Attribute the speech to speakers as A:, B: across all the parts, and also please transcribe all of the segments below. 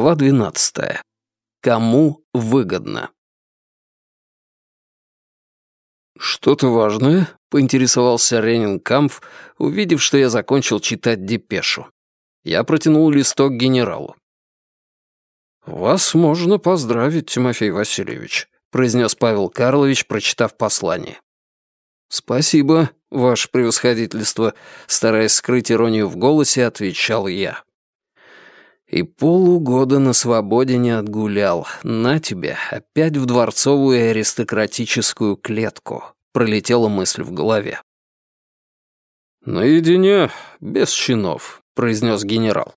A: Глава 12. Кому выгодно? «Что-то важное?» — поинтересовался Ренинкамф, увидев, что я закончил читать депешу. Я протянул листок генералу. «Вас можно поздравить, Тимофей Васильевич», — произнес Павел Карлович, прочитав послание. «Спасибо, ваше превосходительство», — стараясь скрыть иронию в голосе, отвечал я. И полугода на свободе не отгулял. На тебе, опять в дворцовую аристократическую клетку. Пролетела мысль в голове. «Наедине, без чинов», — произнес генерал.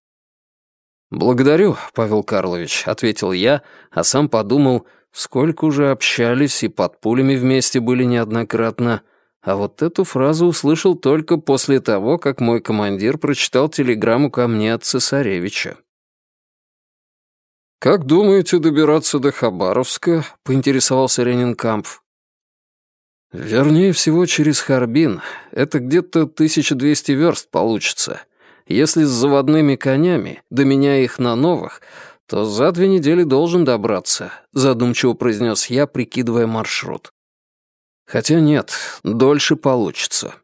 A: «Благодарю, Павел Карлович», — ответил я, а сам подумал, сколько уже общались и под пулями вместе были неоднократно, а вот эту фразу услышал только после того, как мой командир прочитал телеграмму ко мне от цесаревича. «Как думаете добираться до Хабаровска?» — поинтересовался Ренинкампф. «Вернее всего через Харбин. Это где-то 1200 верст получится. Если с заводными конями, доменяя их на новых, то за две недели должен добраться», — задумчиво произнес я, прикидывая маршрут. «Хотя нет, дольше получится».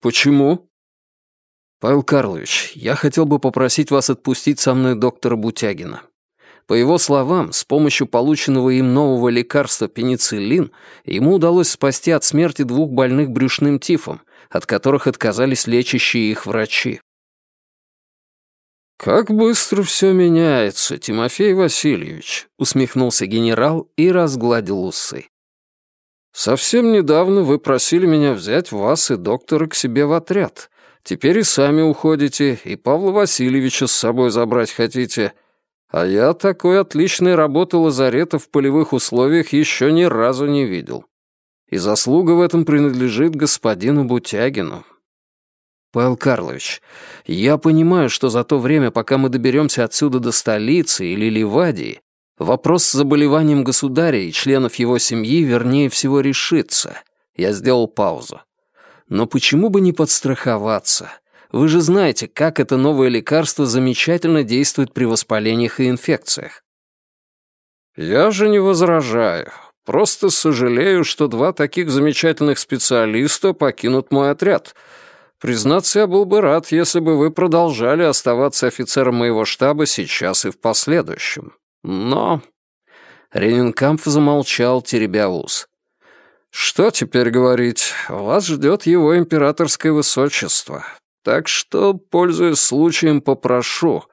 A: «Почему?» «Павел Карлович, я хотел бы попросить вас отпустить со мной доктора Бутягина. По его словам, с помощью полученного им нового лекарства пенициллин ему удалось спасти от смерти двух больных брюшным тифом, от которых отказались лечащие их врачи. «Как быстро все меняется, Тимофей Васильевич», — усмехнулся генерал и разгладил усы. «Совсем недавно вы просили меня взять вас и доктора к себе в отряд. Теперь и сами уходите, и Павла Васильевича с собой забрать хотите». А я такой отличной работы лазарета в полевых условиях еще ни разу не видел. И заслуга в этом принадлежит господину Бутягину. Павел Карлович, я понимаю, что за то время, пока мы доберемся отсюда до столицы или Ливадии, вопрос с заболеванием государя и членов его семьи вернее всего решится. Я сделал паузу. Но почему бы не подстраховаться? Вы же знаете, как это новое лекарство замечательно действует при воспалениях и инфекциях. Я же не возражаю. Просто сожалею, что два таких замечательных специалиста покинут мой отряд. Признаться, я был бы рад, если бы вы продолжали оставаться офицером моего штаба сейчас и в последующем. Но...» Ренинкамп замолчал, теребя ус. «Что теперь говорить? Вас ждет его императорское высочество. Так что, пользуясь случаем, попрошу.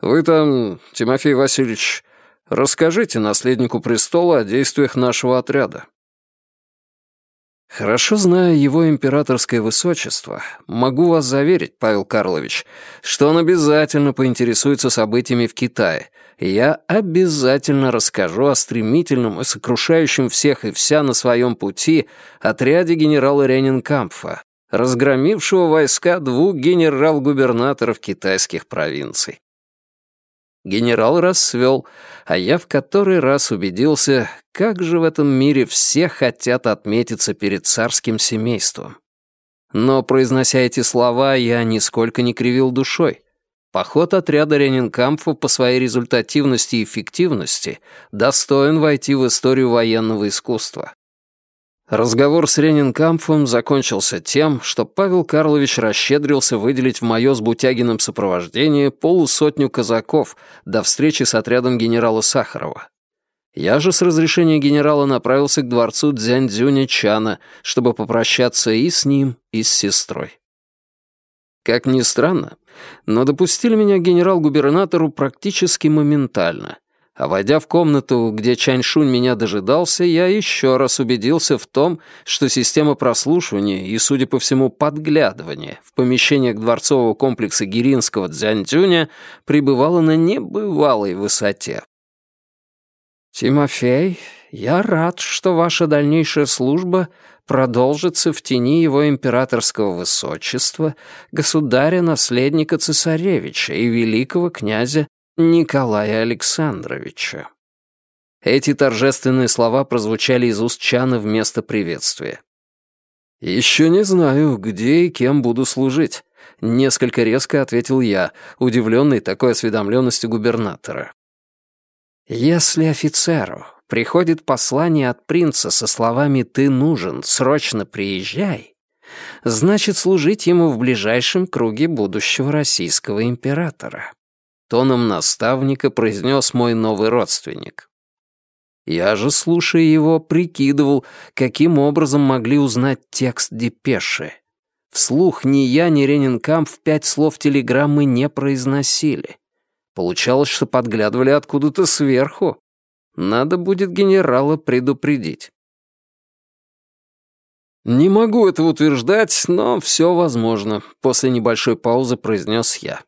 A: Вы там, Тимофей Васильевич, расскажите наследнику престола о действиях нашего отряда. Хорошо зная его императорское высочество, могу вас заверить, Павел Карлович, что он обязательно поинтересуется событиями в Китае, я обязательно расскажу о стремительном и сокрушающем всех и вся на своем пути отряде генерала Ренинкампфа, разгромившего войска двух генерал-губернаторов китайских провинций. Генерал расцвел, а я в который раз убедился, как же в этом мире все хотят отметиться перед царским семейством. Но, произнося эти слова, я нисколько не кривил душой. Поход отряда Ренинкампфа по своей результативности и эффективности достоин войти в историю военного искусства. Разговор с Ренинкампфом закончился тем, что Павел Карлович расщедрился выделить в мое с Бутягиным сопровождение полусотню казаков до встречи с отрядом генерала Сахарова. Я же с разрешения генерала направился к дворцу Дзяньцзюня Чана, чтобы попрощаться и с ним, и с сестрой. Как ни странно, но допустили меня генерал-губернатору практически моментально, а войдя в комнату, где Чаньшунь меня дожидался, я еще раз убедился в том, что система прослушивания и, судя по всему, подглядывания в помещениях дворцового комплекса Гиринского Дзяньцзюня пребывала на небывалой высоте. «Тимофей, я рад, что ваша дальнейшая служба продолжится в тени его императорского высочества, государя-наследника цесаревича и великого князя Николая Александровича. Эти торжественные слова прозвучали из уст Чана вместо приветствия. «Еще не знаю, где и кем буду служить. — несколько резко ответил я, удивленный такой осведомленностью губернатора. «Если офицеру приходит послание от принца со словами «ты нужен, срочно приезжай», значит служить ему в ближайшем круге будущего российского императора. Тоном наставника произнес мой новый родственник. Я же, слушая его, прикидывал, каким образом могли узнать текст депеши. Вслух ни я, ни Ренинкамп в пять слов телеграммы не произносили. Получалось, что подглядывали откуда-то сверху. Надо будет генерала предупредить. «Не могу этого утверждать, но все возможно», — после небольшой паузы произнес я.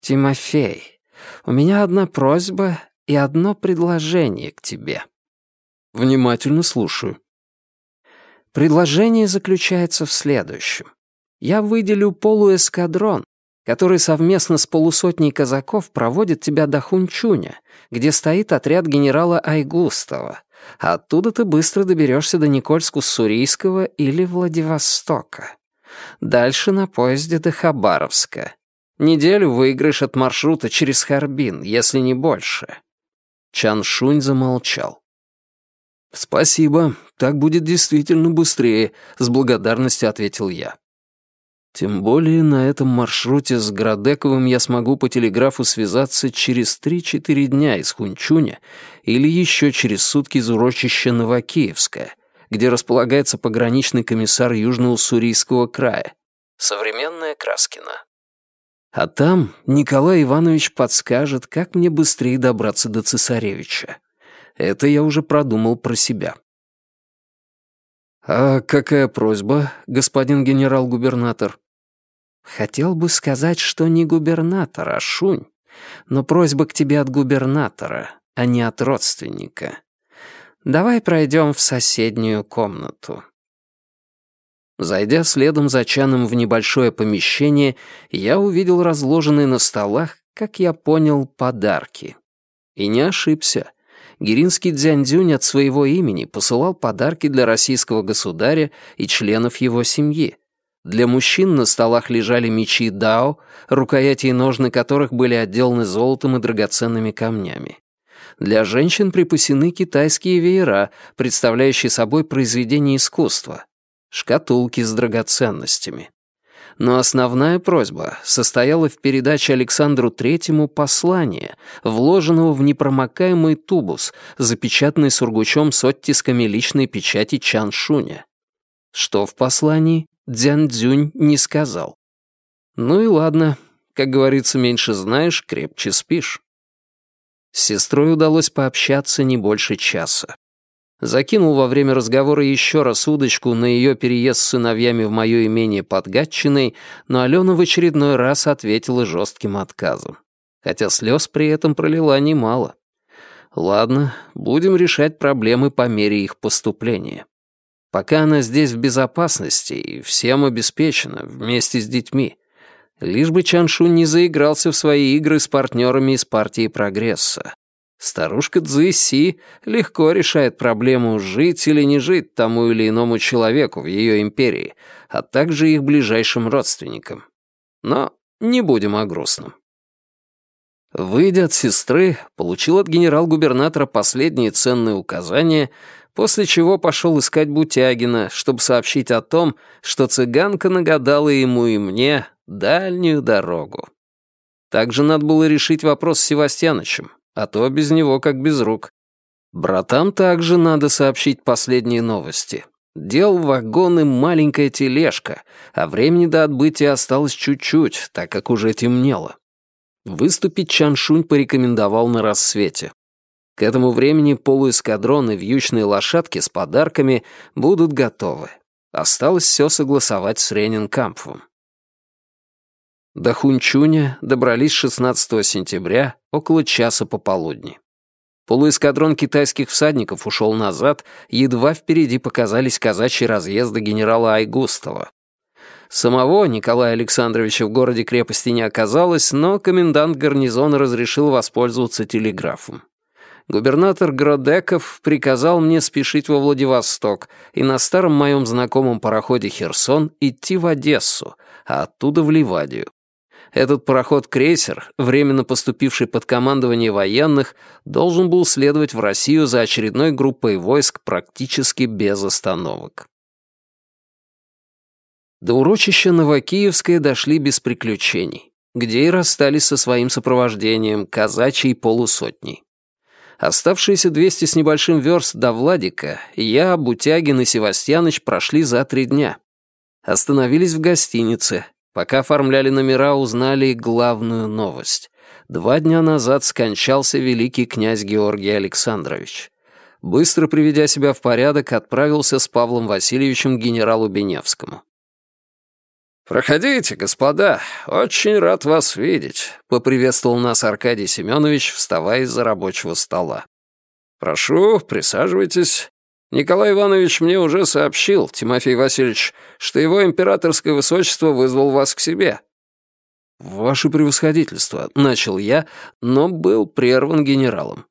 A: «Тимофей, у меня одна просьба и одно предложение к тебе». «Внимательно слушаю». Предложение заключается в следующем. Я выделю полуэскадрон, который совместно с полусотней казаков проводит тебя до Хунчуня, где стоит отряд генерала Айгустова. оттуда ты быстро доберешься до Никольску-Сурийского или Владивостока. Дальше на поезде до Хабаровска. Неделю выиграешь от маршрута через Харбин, если не больше». Чан Шунь замолчал. «Спасибо, так будет действительно быстрее», — с благодарностью ответил я. «Тем более на этом маршруте с Градековым я смогу по телеграфу связаться через 3-4 дня из Хунчуня или еще через сутки из урочища Новокиевское, где располагается пограничный комиссар Южно-Уссурийского края. Современная Краскина. А там Николай Иванович подскажет, как мне быстрее добраться до цесаревича. Это я уже продумал про себя. «А какая просьба, господин генерал-губернатор?» «Хотел бы сказать, что не губернатор, а шунь, но просьба к тебе от губернатора, а не от родственника. Давай пройдем в соседнюю комнату». Зайдя следом за Чаном в небольшое помещение, я увидел разложенные на столах, как я понял, подарки. И не ошибся. Гиринский дзяньдзюнь от своего имени посылал подарки для российского государя и членов его семьи. Для мужчин на столах лежали мечи дао, рукояти и ножны которых были отделаны золотом и драгоценными камнями. Для женщин припасены китайские веера, представляющие собой произведение искусства — шкатулки с драгоценностями. Но основная просьба состояла в передаче Александру Третьему послания, вложенного в непромокаемый тубус, запечатанный сургучом с оттисками личной печати Чан Шуня. Что в послании, Дзян Цзюнь не сказал. Ну и ладно, как говорится, меньше знаешь, крепче спишь. С сестрой удалось пообщаться не больше часа. Закинул во время разговора еще раз удочку на ее переезд с сыновьями в мое имение под Гатчиной, но Алена в очередной раз ответила жестким отказом. Хотя слез при этом пролила немало. Ладно, будем решать проблемы по мере их поступления. Пока она здесь в безопасности и всем обеспечена, вместе с детьми. Лишь бы Чаншу не заигрался в свои игры с партнерами из партии прогресса. Старушка Цзэси легко решает проблему жить или не жить тому или иному человеку в ее империи, а также их ближайшим родственникам. Но не будем о грустном. Выйдя от сестры, получил от генерал-губернатора последние ценные указания, после чего пошел искать Бутягина, чтобы сообщить о том, что цыганка нагадала ему и мне дальнюю дорогу. Также надо было решить вопрос с Севастьянычем а то без него как без рук. Братам также надо сообщить последние новости. Дел вагон и маленькая тележка, а времени до отбытия осталось чуть-чуть, так как уже темнело. Выступить Чаншунь порекомендовал на рассвете. К этому времени полуэскадрон и вьючные лошадки с подарками будут готовы. Осталось все согласовать с Ренинкампфом. До Хунчуня добрались 16 сентября около часа пополудни. Полуэскадрон китайских всадников ушел назад, едва впереди показались казачьи разъезды генерала Айгустова. Самого Николая Александровича в городе-крепости не оказалось, но комендант гарнизона разрешил воспользоваться телеграфом. Губернатор Гродеков приказал мне спешить во Владивосток и на старом моем знакомом пароходе «Херсон» идти в Одессу, а оттуда в Ливадию. Этот пароход-крейсер, временно поступивший под командование военных, должен был следовать в Россию за очередной группой войск практически без остановок. До урочища Новокиевское дошли без приключений, где и расстались со своим сопровождением, казачьей полусотней. Оставшиеся 200 с небольшим верст до Владика я, Бутягин и Севастьяныч прошли за три дня. Остановились в гостинице. Пока оформляли номера, узнали главную новость. Два дня назад скончался великий князь Георгий Александрович. Быстро приведя себя в порядок, отправился с Павлом Васильевичем к генералу Беневскому. «Проходите, господа, очень рад вас видеть», — поприветствовал нас Аркадий Семенович, вставая из-за рабочего стола. «Прошу, присаживайтесь. Николай Иванович мне уже сообщил, Тимофей Васильевич, что его императорское высочество вызвал вас к себе». «Ваше превосходительство», — начал я, но был прерван генералом.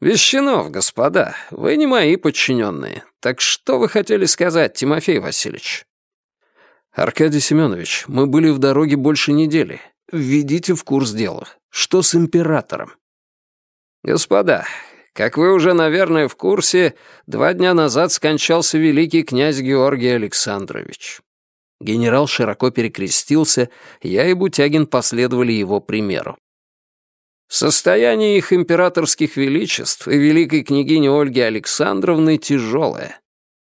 A: «Вещанов, господа, вы не мои подчиненные. Так что вы хотели сказать, Тимофей Васильевич?» «Аркадий Семенович, мы были в дороге больше недели. Введите в курс дела. Что с императором?» «Господа, как вы уже, наверное, в курсе, два дня назад скончался великий князь Георгий Александрович». Генерал широко перекрестился, я и Бутягин последовали его примеру. Состояние их императорских величеств и великой княгини Ольги Александровны тяжелое.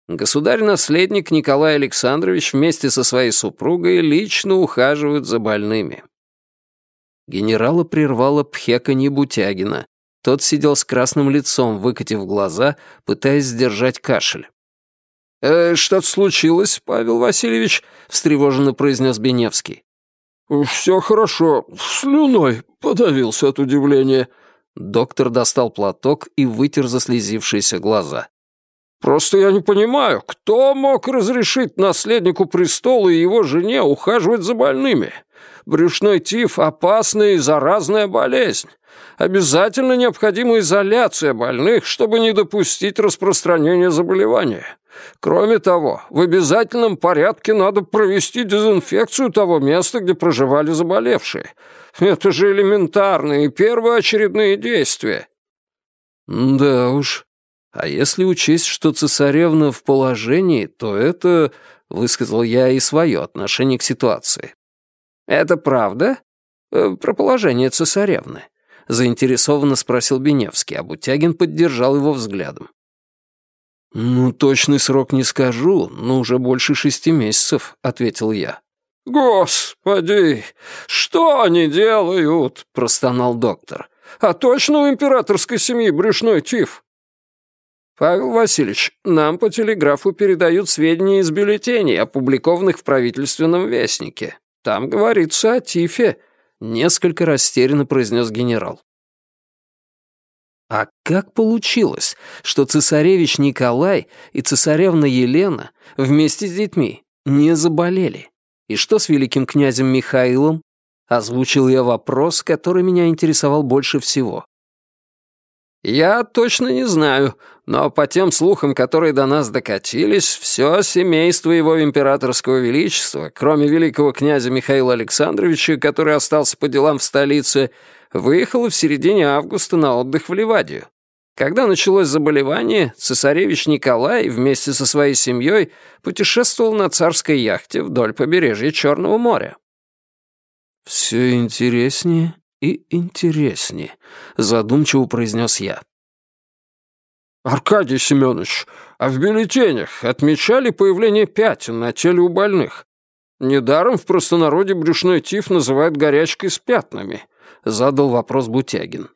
A: Государь-наследник Николай Александрович вместе со своей супругой лично ухаживают за больными. Генерала прервала пхеканье Бутягина. Тот сидел с красным лицом, выкатив глаза, пытаясь сдержать кашель. «Э, «Что-то случилось, Павел Васильевич?» — встревоженно произнес Беневский. «Все хорошо. Слюной подавился от удивления». Доктор достал платок и вытер заслезившиеся глаза. Просто я не понимаю, кто мог разрешить наследнику престола и его жене ухаживать за больными? Брюшной тиф — опасная и заразная болезнь. Обязательно необходима изоляция больных, чтобы не допустить распространения заболевания. Кроме того, в обязательном порядке надо провести дезинфекцию того места, где проживали заболевшие. Это же элементарные первоочередные действия. Да уж, а если учесть, что цесаревна в положении, то это, высказал я и свое отношение к ситуации. Это правда? Э, про положение цесаревны? Заинтересованно спросил Беневский, а Бутягин поддержал его взглядом. «Ну, точный срок не скажу, но уже больше шести месяцев», — ответил я. «Господи, что они делают?» — простонал доктор. «А точно у императорской семьи брюшной тиф?» «Павел Васильевич, нам по телеграфу передают сведения из бюллетеней, опубликованных в правительственном вестнике. Там говорится о тифе», — несколько растерянно произнес генерал. А как получилось, что цесаревич Николай и цесаревна Елена вместе с детьми не заболели? И что с великим князем Михаилом? Озвучил я вопрос, который меня интересовал больше всего. «Я точно не знаю, но по тем слухам, которые до нас докатились, все семейство его императорского величества, кроме великого князя Михаила Александровича, который остался по делам в столице, выехало в середине августа на отдых в Ливадию. Когда началось заболевание, цесаревич Николай вместе со своей семьей путешествовал на царской яхте вдоль побережья Черного моря. «Все интереснее и интереснее», — задумчиво произнес я. «Аркадий Семенович, а в бюллетенях отмечали появление пятен на теле у больных. Недаром в простонародье брюшной тиф называют горячкой с пятнами», — задал вопрос Бутягин.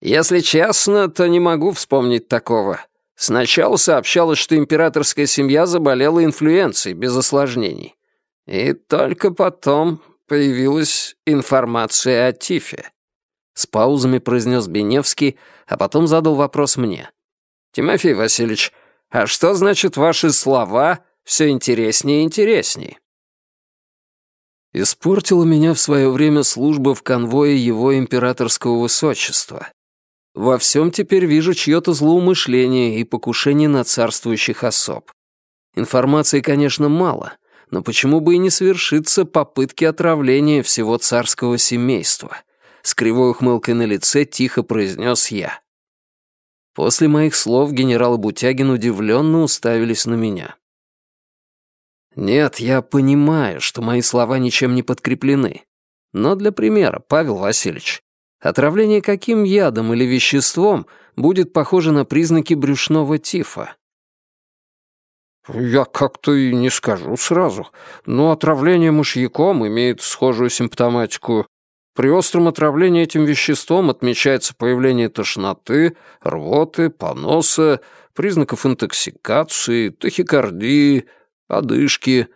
A: «Если честно, то не могу вспомнить такого. Сначала сообщалось, что императорская семья заболела инфлюенцией без осложнений. И только потом появилась информация о Тифе. С паузами произнес Беневский, а потом задал вопрос мне. «Тимофей Васильевич, а что значит ваши слова «все интереснее и интереснее»?» Испортила меня в свое время служба в конвое его императорского высочества. Во всем теперь вижу чье-то злоумышление и покушение на царствующих особ. Информации, конечно, мало, Но почему бы и не свершиться попытки отравления всего царского семейства? С кривой ухмылкой на лице тихо произнес я. После моих слов генерал Бутягин удивленно уставились на меня. Нет, я понимаю, что мои слова ничем не подкреплены. Но для примера, Павел Васильевич, отравление каким ядом или веществом будет похоже на признаки брюшного тифа?
B: «Я как-то и не скажу сразу, но отравление мышьяком имеет схожую симптоматику. При остром отравлении этим веществом отмечается появление тошноты, рвоты, поноса, признаков интоксикации, тахикардии, одышки.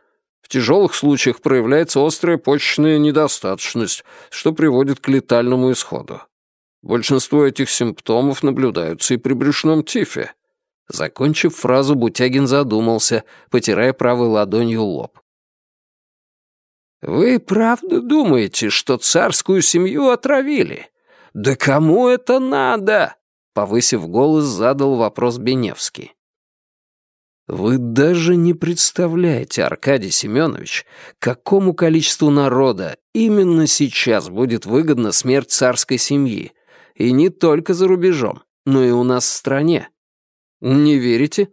B: В тяжелых случаях проявляется острая почечная недостаточность, что приводит к летальному исходу. Большинство этих симптомов наблюдаются и при брюшном тифе.
A: Закончив фразу, Бутягин задумался, потирая правой ладонью лоб. «Вы правда думаете, что царскую семью отравили? Да кому это надо?» Повысив голос, задал вопрос Беневский. Вы даже не представляете, Аркадий Семенович, какому количеству народа именно сейчас будет выгодна смерть царской семьи, и не только за рубежом, но и у нас в стране. Не верите?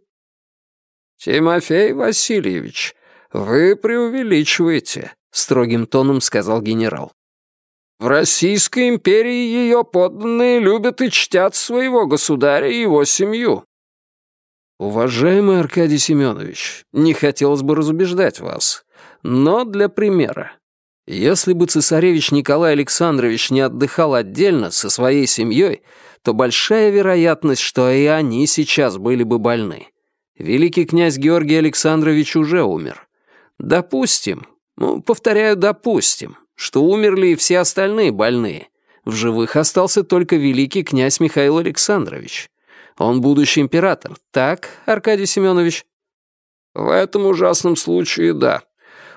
B: Тимофей Васильевич, вы преувеличиваете, строгим тоном сказал генерал. В Российской империи ее подданные любят и чтят своего государя и его семью.
A: Уважаемый Аркадий Семенович, не хотелось бы разубеждать вас, но для примера. Если бы цесаревич Николай Александрович не отдыхал отдельно со своей семьей, то большая вероятность, что и они сейчас были бы больны. Великий князь Георгий Александрович уже умер. Допустим, ну, повторяю, допустим, что умерли и все остальные больные. В живых остался только великий князь Михаил Александрович. Он будущий император, так, Аркадий Семенович?»
B: «В этом ужасном случае, да.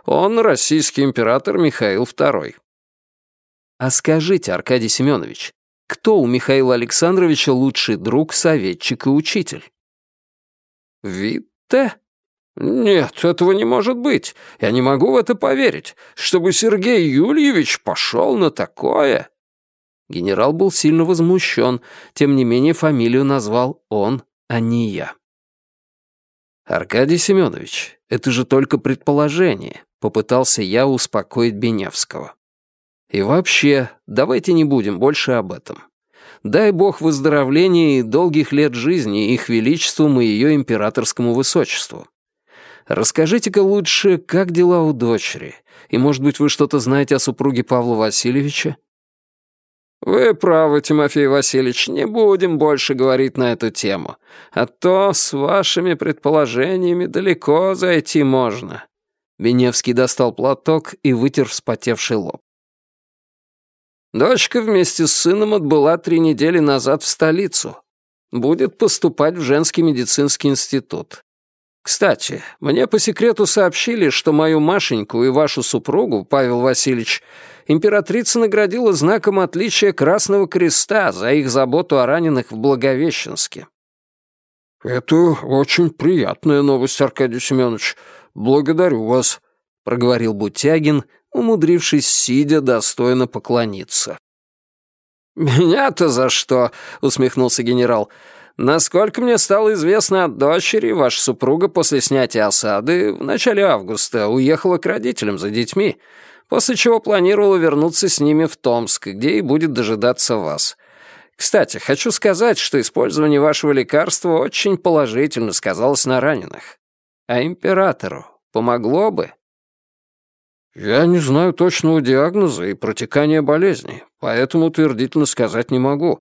B: Он российский император Михаил II».
A: «А скажите, Аркадий Семенович, кто у Михаила Александровича лучший друг, советчик и учитель?»
B: «Витте? Нет, этого не может быть. Я не могу в это поверить. Чтобы Сергей Юльевич пошел на такое...»
A: Генерал был сильно возмущен, тем не менее фамилию назвал он, а не я. «Аркадий Семенович, это же только предположение», — попытался я успокоить Беневского. «И вообще, давайте не будем больше об этом. Дай бог выздоровления и долгих лет жизни их величеству и ее императорскому высочеству. Расскажите-ка лучше, как дела у дочери, и, может быть, вы что-то знаете о супруге Павла Васильевича?»
B: «Вы правы, Тимофей Васильевич, не будем больше говорить на эту тему, а то с вашими предположениями далеко зайти можно».
A: Беневский достал платок и вытер вспотевший лоб.
B: Дочка вместе с сыном отбыла три недели назад в столицу. Будет поступать в женский медицинский институт. Кстати, мне по секрету сообщили, что мою Машеньку и вашу супругу, Павел Васильевич, императрица наградила знаком отличия Красного Креста за их заботу о раненых в Благовещенске.
C: «Это очень приятная новость, Аркадий Семенович. Благодарю вас», — проговорил Бутягин, умудрившись, сидя, достойно поклониться.
B: «Меня-то за что?» — усмехнулся генерал. «Насколько мне стало известно от дочери, ваша супруга после снятия осады в начале августа уехала к родителям за детьми, после чего планировала вернуться с ними в Томск, где и будет дожидаться вас. Кстати, хочу сказать, что использование вашего лекарства очень положительно сказалось на раненых. А императору помогло бы?
C: Я не знаю точного диагноза и протекания болезни, поэтому утвердительно сказать не могу.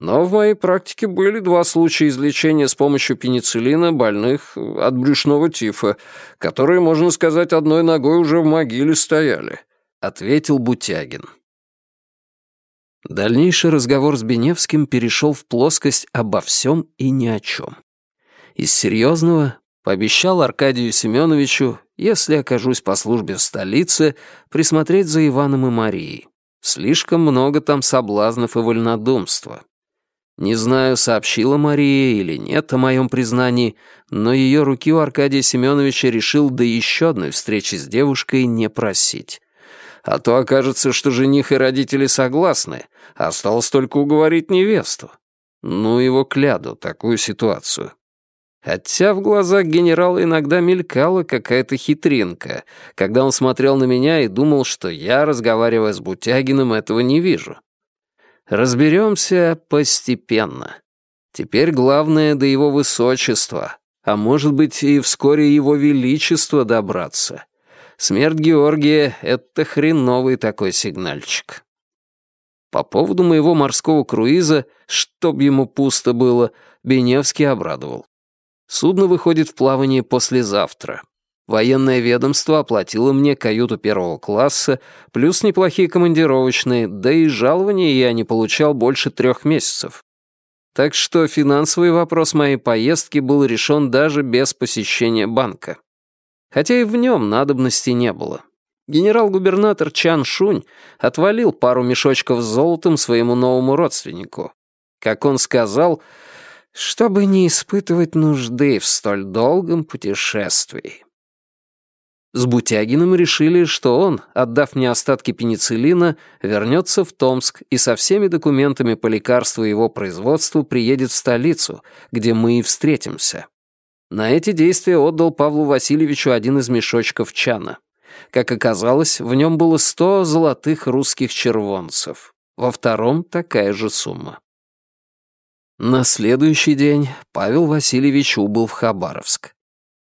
C: Но в моей практике были два случая излечения с помощью пенициллина больных от брюшного тифа, которые, можно сказать, одной ногой уже в могиле стояли», — ответил Бутягин.
A: Дальнейший разговор с Беневским перешел в плоскость обо всем и ни о чем. Из серьезного пообещал Аркадию Семеновичу, если окажусь по службе в столице, присмотреть за Иваном и Марией. Слишком много там соблазнов и вольнодумства. Не знаю, сообщила Мария или нет о моем признании, но ее руки у Аркадия Семеновича решил до еще одной встречи с девушкой не просить. А то окажется, что жених и родители согласны, осталось только уговорить невесту. Ну его кляду, такую ситуацию. Хотя в глазах генерала иногда мелькала какая-то хитринка, когда он смотрел на меня и думал, что я, разговаривая с Бутягиным, этого не вижу. Разберемся постепенно. Теперь главное до его высочества, а может быть и вскоре его величества добраться. Смерть Георгия — это хреновый такой сигнальчик. По поводу моего морского круиза, чтоб ему пусто было, Беневский обрадовал. Судно выходит в плавание послезавтра. Военное ведомство оплатило мне каюту первого класса, плюс неплохие командировочные, да и жалования я не получал больше трех месяцев. Так что финансовый вопрос моей поездки был решен даже без посещения банка. Хотя и в нем надобности не было. Генерал-губернатор Чан Шунь отвалил пару мешочков с золотом своему новому родственнику. Как он сказал, чтобы не испытывать нужды в столь долгом путешествии. С Бутягиным решили, что он, отдав мне остатки пенициллина, вернется в Томск и со всеми документами по лекарству и его производству приедет в столицу, где мы и встретимся. На эти действия отдал Павлу Васильевичу один из мешочков чана. Как оказалось, в нем было сто золотых русских червонцев. Во втором такая же сумма. На следующий день Павел Васильевич убыл в Хабаровск.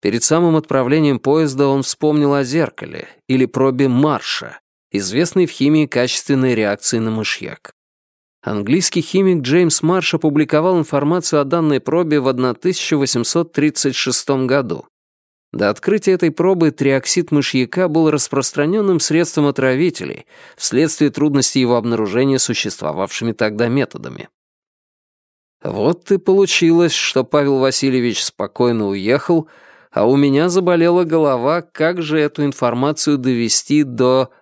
A: Перед самым отправлением поезда он вспомнил о зеркале или пробе Марша, известной в химии качественной реакции на мышьяк. Английский химик Джеймс Марш опубликовал информацию о данной пробе в 1836 году. До открытия этой пробы триоксид мышьяка был распространенным средством отравителей вследствие трудностей его обнаружения существовавшими тогда методами. Вот и получилось, что Павел Васильевич спокойно уехал, а у меня заболела голова, как же эту информацию довести до...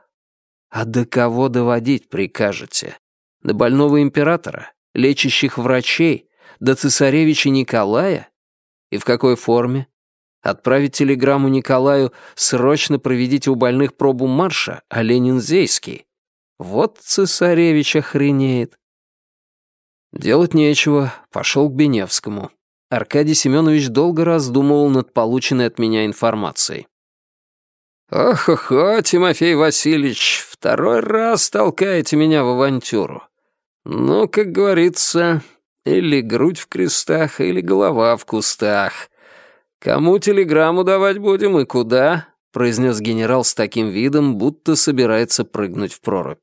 A: А до кого доводить прикажете? До больного императора? Лечащих врачей? До цесаревича Николая? И в какой форме? Отправить телеграмму Николаю «Срочно проведите у больных пробу марша, а Ленин Зейский». Вот цесаревич охренеет. Делать нечего, пошел к Беневскому. Аркадий Семенович долго раздумывал над полученной от меня информацией. «Ох-охо, Тимофей Васильевич, второй раз толкаете меня в авантюру. Ну, как говорится, или грудь в крестах, или голова в кустах. Кому телеграмму давать будем и куда?» произнес генерал с таким видом, будто собирается прыгнуть в прорубь.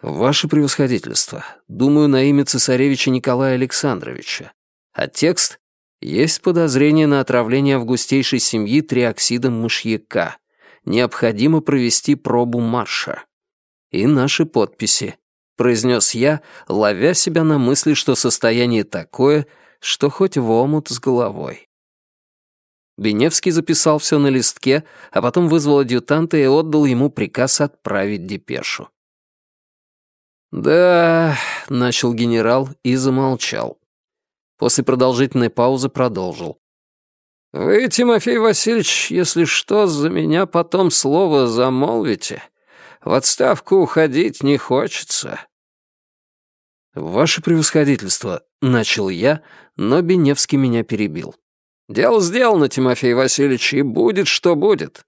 A: «Ваше превосходительство, думаю на имя цесаревича Николая Александровича. А текст «Есть подозрение на отравление августейшей семьи триоксидом мышьяка. Необходимо провести пробу марша». И наши подписи, произнес я, ловя себя на мысли, что состояние такое, что хоть в омут с головой. Беневский записал все на листке, а потом вызвал адъютанта и отдал ему приказ отправить депешу. «Да», — начал генерал и замолчал. После продолжительной паузы продолжил. «Вы, Тимофей Васильевич, если что, за меня потом слово замолвите. В отставку уходить не хочется». «Ваше превосходительство», — начал я, но Беневский меня перебил. «Дело сделано, Тимофей Васильевич, и будет, что будет.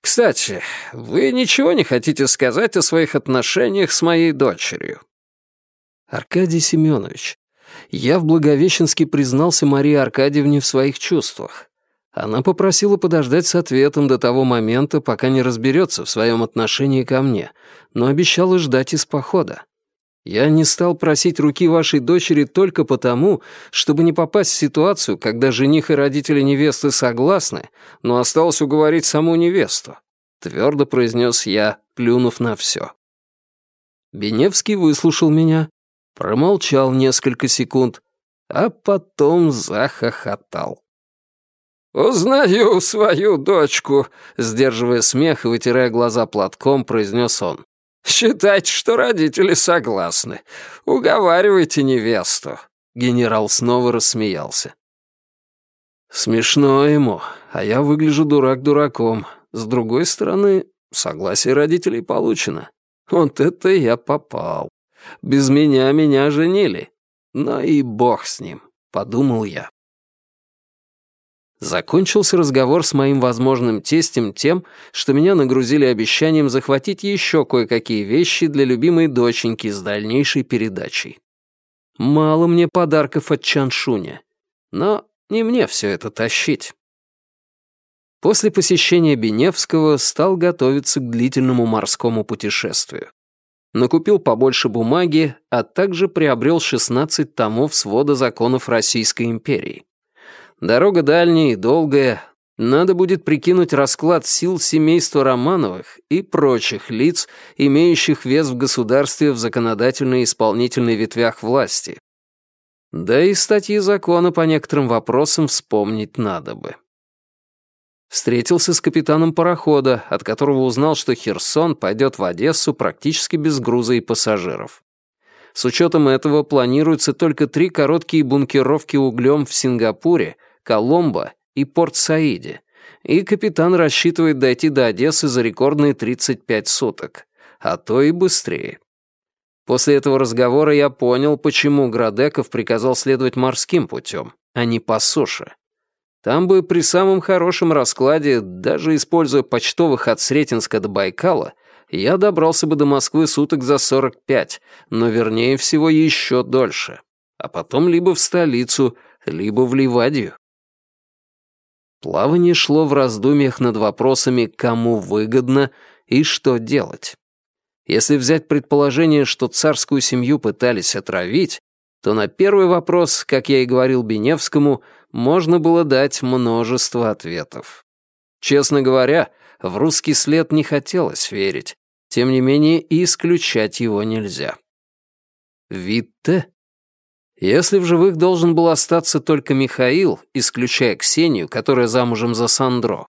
A: Кстати, вы ничего не хотите сказать о своих отношениях с моей дочерью?» «Аркадий Семенович, я в Благовещенске признался Марии Аркадьевне в своих чувствах. Она попросила подождать с ответом до того момента, пока не разберется в своем отношении ко мне, но обещала ждать из похода. Я не стал просить руки вашей дочери только потому, чтобы не попасть в ситуацию, когда жених и родители невесты согласны, но осталось уговорить саму невесту. Твердо произнес я, плюнув на все. Беневский выслушал меня, промолчал несколько секунд, а потом захохотал. «Узнаю свою дочку», — сдерживая смех и вытирая глаза платком, произнес он. «Считайте, что родители согласны. Уговаривайте невесту». Генерал снова рассмеялся. Смешно ему, а я выгляжу дурак дураком. С другой стороны, согласие родителей получено. Вот это я попал. Без меня меня женили. Но и бог с ним, подумал я. Закончился разговор с моим возможным тестем тем, что меня нагрузили обещанием захватить еще кое-какие вещи для любимой доченьки с дальнейшей передачей. Мало мне подарков от Чаншуня, но не мне все это тащить. После посещения Беневского стал готовиться к длительному морскому путешествию. Накупил побольше бумаги, а также приобрел 16 томов свода законов Российской империи. Дорога дальняя и долгая. Надо будет прикинуть расклад сил семейства Романовых и прочих лиц, имеющих вес в государстве в законодательной и исполнительной ветвях власти. Да и статьи закона по некоторым вопросам вспомнить надо бы. Встретился с капитаном парохода, от которого узнал, что Херсон пойдет в Одессу практически без груза и пассажиров. С учетом этого планируются только три короткие бункеровки углем в Сингапуре — Коломбо и Порт-Саиде, и капитан рассчитывает дойти до Одессы за рекордные 35 суток, а то и быстрее. После этого разговора я понял, почему Градеков приказал следовать морским путем, а не по суше. Там бы при самом хорошем раскладе, даже используя почтовых от Сретенска до Байкала, я добрался бы до Москвы суток за 45, но вернее всего еще дольше. А потом либо в столицу, либо в Ливадию. Плавание шло в раздумьях над вопросами «кому выгодно» и «что делать». Если взять предположение, что царскую семью пытались отравить, то на первый вопрос, как я и говорил Беневскому, можно было дать множество ответов. Честно говоря, в русский след не хотелось верить, тем не менее и исключать его нельзя. Витте если в живых должен был остаться только Михаил, исключая Ксению, которая замужем за Сандро,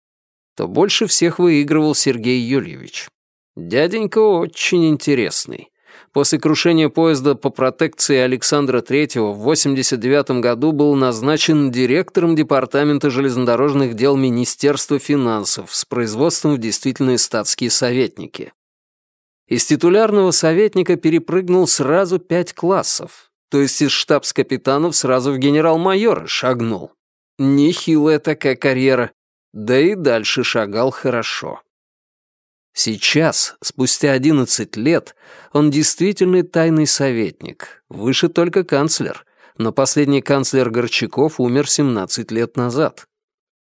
A: то больше всех выигрывал Сергей Юльевич. Дяденька очень интересный. После крушения поезда по протекции Александра III в 89 году был назначен директором Департамента железнодорожных дел Министерства финансов с производством в действительные статские советники. Из титулярного советника перепрыгнул сразу пять классов, то есть из штабс-капитанов сразу в генерал-майора шагнул. Нехилая такая карьера, да и дальше шагал хорошо. Сейчас, спустя 11 лет, он действительный тайный советник, выше только канцлер, но последний канцлер Горчаков умер 17 лет назад.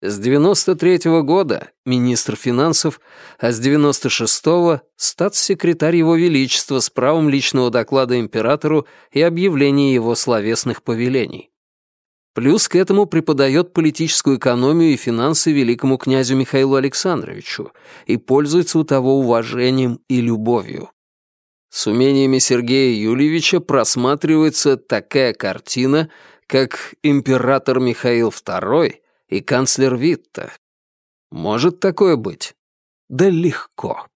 A: С 93 -го года министр финансов, а с 96-го статс-секретарь Его Величества с правом личного доклада императору и объявления его словесных повелений. Плюс к этому преподает политическую экономию и финансы великому князю Михаилу Александровичу и пользуется у того уважением и любовью. С умениями Сергея Юльевича просматривается такая картина, как император Михаил II — и канцлер Витта. Может такое быть? Да легко.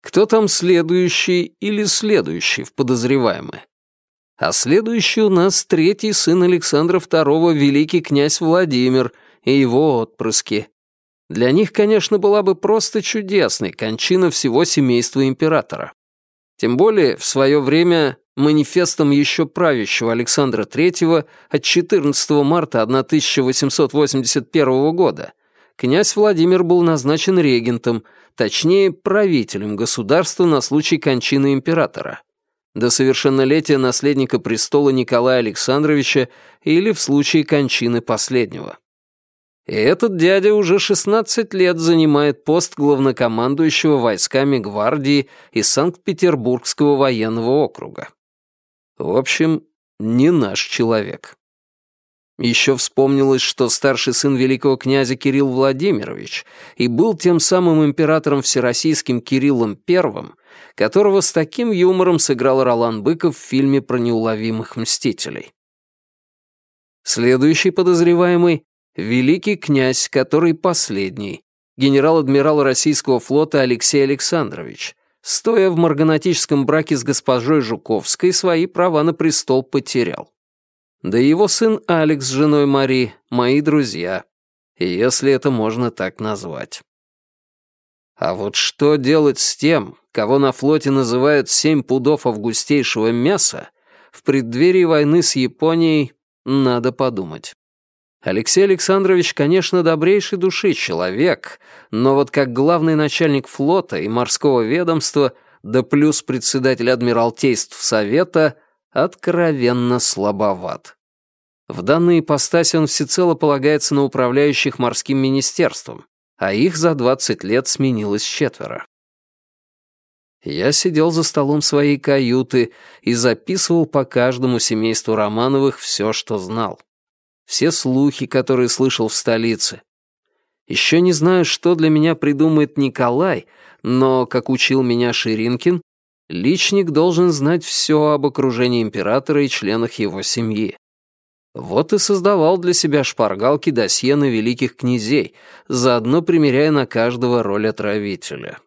A: Кто там следующий или следующий в подозреваемые? А следующий у нас третий сын Александра II, великий князь Владимир и его отпрыски. Для них, конечно, была бы просто чудесной кончина всего семейства императора. Тем более, в свое время манифестом еще правящего Александра III от 14 марта 1881 года князь Владимир был назначен регентом, точнее, правителем государства на случай кончины императора, до совершеннолетия наследника престола Николая Александровича или в случае кончины последнего. И этот дядя уже 16 лет занимает пост главнокомандующего войсками гвардии из Санкт-Петербургского военного округа. В общем, не наш человек. Еще вспомнилось, что старший сын великого князя Кирилл Владимирович и был тем самым императором всероссийским Кириллом I, которого с таким юмором сыграл Ролан Быков в фильме про неуловимых мстителей. Следующий подозреваемый — великий князь, который последний, генерал-адмирал российского флота Алексей Александрович, стоя в марганатическом браке с госпожой Жуковской, свои права на престол потерял. Да и его сын Алекс с женой Мари — мои друзья, если это можно так назвать. А вот что делать с тем, кого на флоте называют «семь пудов августейшего мяса», в преддверии войны с Японией надо подумать. Алексей Александрович, конечно, добрейший души человек, но вот как главный начальник флота и морского ведомства, да плюс председатель Адмиралтейств Совета, откровенно слабоват. В данной ипостаси он всецело полагается на управляющих морским министерством, а их за 20 лет сменилось четверо. Я сидел за столом своей каюты и записывал по каждому семейству Романовых все, что знал. Все слухи, которые слышал в столице. Еще не знаю, что для меня придумает Николай, но, как учил меня Ширинкин, личник должен знать все об окружении императора и членах его семьи. Вот и создавал для себя шпаргалки досье на великих князей, заодно примеряя на каждого роль отравителя.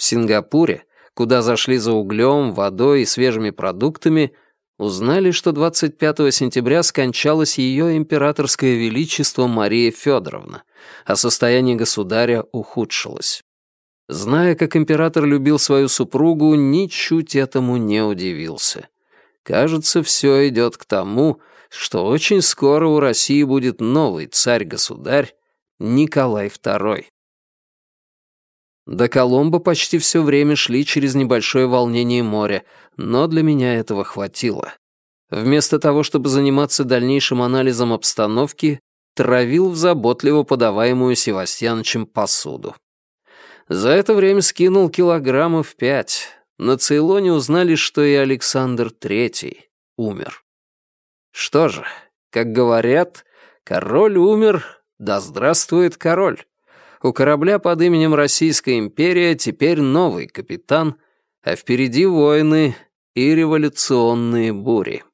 A: В Сингапуре, куда зашли за углем, водой и свежими продуктами, узнали, что 25 сентября скончалось ее императорское величество Мария Федоровна, а состояние государя ухудшилось. Зная, как император любил свою супругу, ничуть этому не удивился. Кажется, все идет к тому, что очень скоро у России будет новый царь-государь Николай II. До Коломбо почти все время шли через небольшое волнение моря, но для меня этого хватило. Вместо того, чтобы заниматься дальнейшим анализом обстановки, травил в заботливо подаваемую Севастьянычем посуду. За это время скинул килограммов пять. На Цейлоне узнали, что и Александр Третий умер. Что же, как говорят, король умер, да здравствует король у корабля под именем Российская империя теперь новый капитан, а впереди войны и революционные бури.